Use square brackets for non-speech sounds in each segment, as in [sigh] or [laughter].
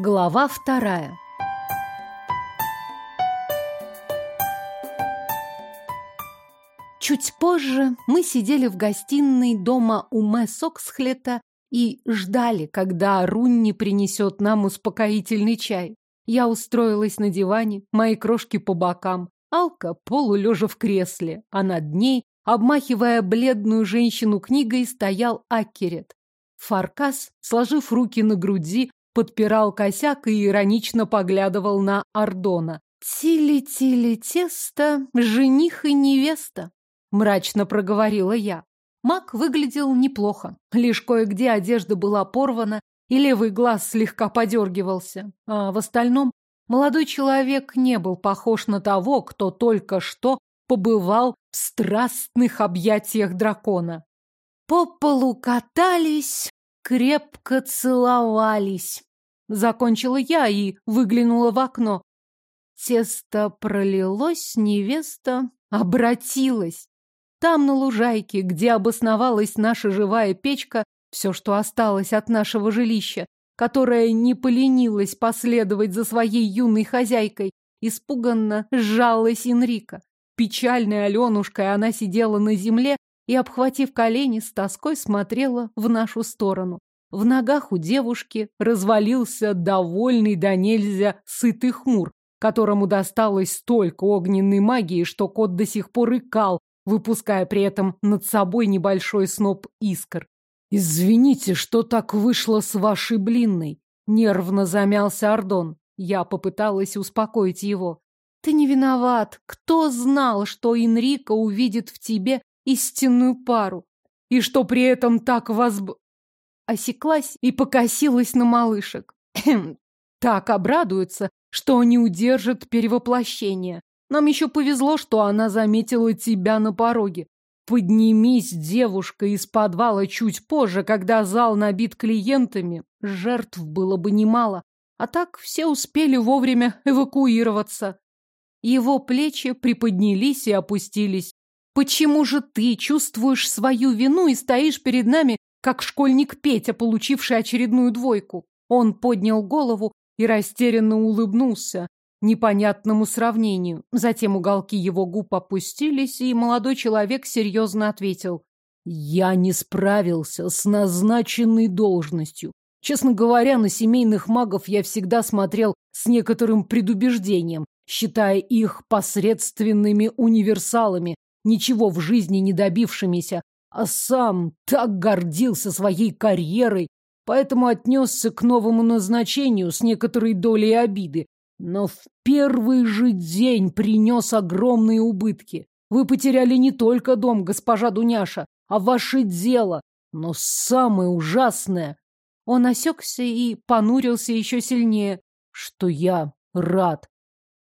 Глава вторая. Чуть позже мы сидели в гостиной дома у Мэ Соксхлета и ждали, когда Рунни принесет нам успокоительный чай. Я устроилась на диване, мои крошки по бокам, Алка полулежа в кресле, а над ней, обмахивая бледную женщину книгой, стоял Акерет. Фаркас, сложив руки на груди, подпирал косяк и иронично поглядывал на Ардона. «Тили-тили тесто, жених и невеста», — мрачно проговорила я. Мак выглядел неплохо. Лишь кое-где одежда была порвана, и левый глаз слегка подергивался. А в остальном молодой человек не был похож на того, кто только что побывал в страстных объятиях дракона. По полу катались, крепко целовались. Закончила я и выглянула в окно. Тесто пролилось, невеста обратилась. Там, на лужайке, где обосновалась наша живая печка, все, что осталось от нашего жилища, которое не поленилось последовать за своей юной хозяйкой, испуганно сжалась Инрика. Печальной Аленушкой она сидела на земле и, обхватив колени, с тоской смотрела в нашу сторону. В ногах у девушки развалился довольный до нельзя сытый хмур, которому досталось столько огненной магии, что кот до сих пор икал, выпуская при этом над собой небольшой сноп искр. «Извините, что так вышло с вашей блинной», — нервно замялся Ордон. Я попыталась успокоить его. «Ты не виноват. Кто знал, что Инрика увидит в тебе истинную пару? И что при этом так возб...» Осеклась и покосилась на малышек. Так обрадуются, что не удержат перевоплощения. Нам еще повезло, что она заметила тебя на пороге. Поднимись, девушка, из подвала чуть позже, когда зал набит клиентами. Жертв было бы немало. А так все успели вовремя эвакуироваться. Его плечи приподнялись и опустились. Почему же ты чувствуешь свою вину и стоишь перед нами, как школьник Петя, получивший очередную двойку? Он поднял голову и растерянно улыбнулся непонятному сравнению. Затем уголки его губ опустились, и молодой человек серьезно ответил. «Я не справился с назначенной должностью. Честно говоря, на семейных магов я всегда смотрел с некоторым предубеждением, считая их посредственными универсалами, ничего в жизни не добившимися, а сам так гордился своей карьерой, поэтому отнесся к новому назначению с некоторой долей обиды, но в первый же день принес огромные убытки. Вы потеряли не только дом, госпожа Дуняша, а ваше дело. Но самое ужасное... Он осекся и понурился еще сильнее, что я рад.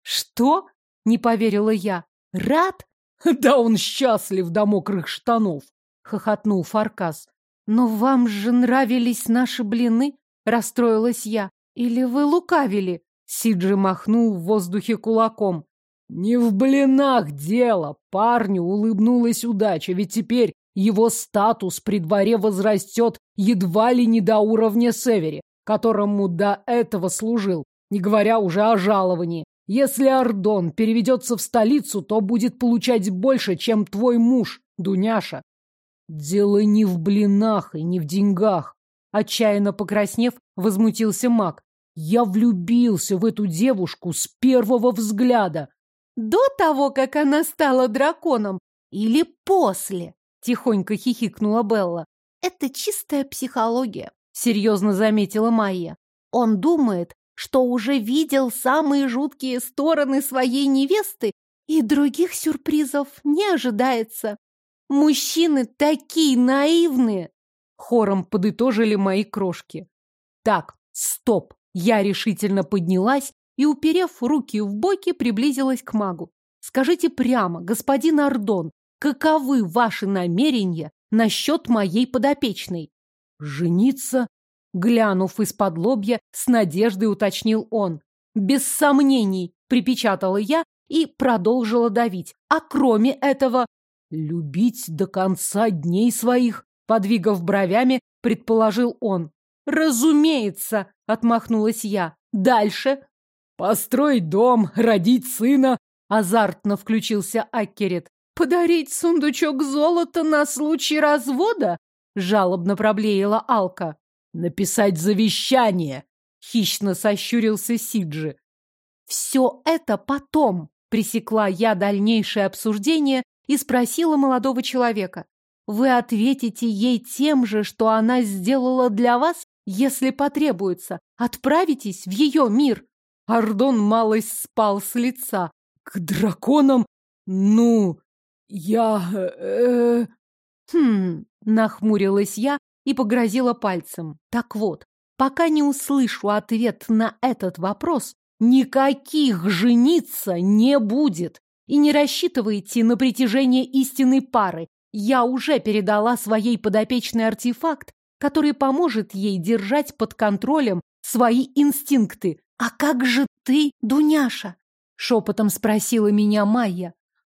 Что? Не поверила я. Рад? [laughs] Да он счастлив до мокрых штанов, хохотнул Фаркас. Но вам же нравились наши блины? Расстроилась я. Или вы лукавили? Сиджи махнул в воздухе кулаком. Не в блинах дело. Парню улыбнулась удача, ведь теперь его статус при дворе возрастет едва ли не до уровня Севери, которому до этого служил, не говоря уже о жаловании. Если Ордон переведется в столицу, то будет получать больше, чем твой муж, Дуняша. Дело не в блинах и не в деньгах. Отчаянно покраснев, возмутился маг. Я влюбился в эту девушку с первого взгляда. До того, как она стала драконом, или после? Тихонько хихикнула Белла. Это чистая психология, серьезно заметила Майя. Он думает, что уже видел самые жуткие стороны своей невесты и других сюрпризов не ожидается. Мужчины такие наивные, хором подытожили мои крошки. Так, стоп, я решительно поднялась и, уперев руки в боки, приблизилась к магу. Скажите прямо, господин Ардон, каковы ваши намерения насчет моей подопечной? Жениться? Глянув из-под лобья, с надеждой уточнил он. Без сомнений, припечатала я и продолжила давить. А кроме этого, любить до конца дней своих, подвигав бровями, предположил он. Разумеется, отмахнулась я. Дальше. Построить дом, родить сына. Азартно включился Аккерет. Подарить сундучок золота на случай развода? Жалобно проблеяла Алка. Написать завещание. Хищно сощурился Сиджи. Все это потом, пресекла я дальнейшее обсуждение и спросила молодого человека. Вы ответите ей тем же, что она сделала для вас, если потребуется. Отправитесь в ее мир. Ардон малость спал с лица. К драконам? Ну, я... Э... Хм, нахмурилась я и погрозила пальцем. Так вот, пока не услышу ответ на этот вопрос, никаких жениться не будет. И не рассчитывайте на притяжение истинной пары. Я уже передала своей подопечной артефакт, который поможет ей держать под контролем свои инстинкты. «А как же ты, Дуняша?» — шепотом спросила меня Майя.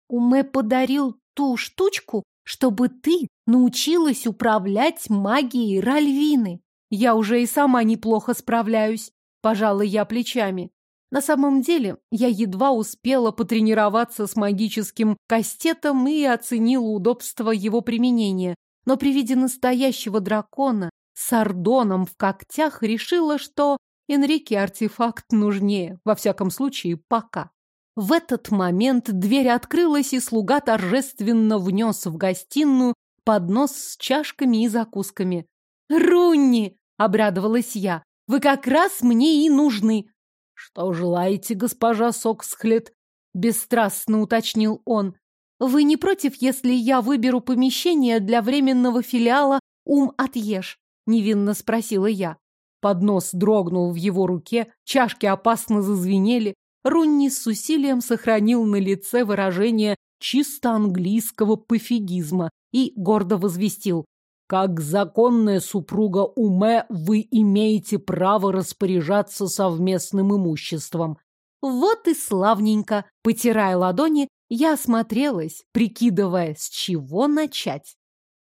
«Уме подарил ту штучку, чтобы ты научилась управлять магией Ральвины. Я уже и сама неплохо справляюсь», — пожала я плечами. На самом деле, я едва успела потренироваться с магическим кастетом и оценила удобство его применения. Но при виде настоящего дракона с ордоном в когтях решила, что Энрике артефакт нужнее, во всяком случае, пока. В этот момент дверь открылась, и слуга торжественно внес в гостиную поднос с чашками и закусками. «Рунни!» — обрадовалась я. «Вы как раз мне и нужны!» «Что желаете, госпожа Соксхлет?» — бесстрастно уточнил он. «Вы не против, если я выберу помещение для временного филиала «Ум отъешь»?» — невинно спросила я. Поднос дрогнул в его руке, чашки опасно зазвенели. Рунни с усилием сохранил на лице выражение чисто английского пофигизма и гордо возвестил. Как законная супруга Уме вы имеете право распоряжаться совместным имуществом. Вот и славненько. Потирая ладони, я осмотрелась, прикидывая, с чего начать.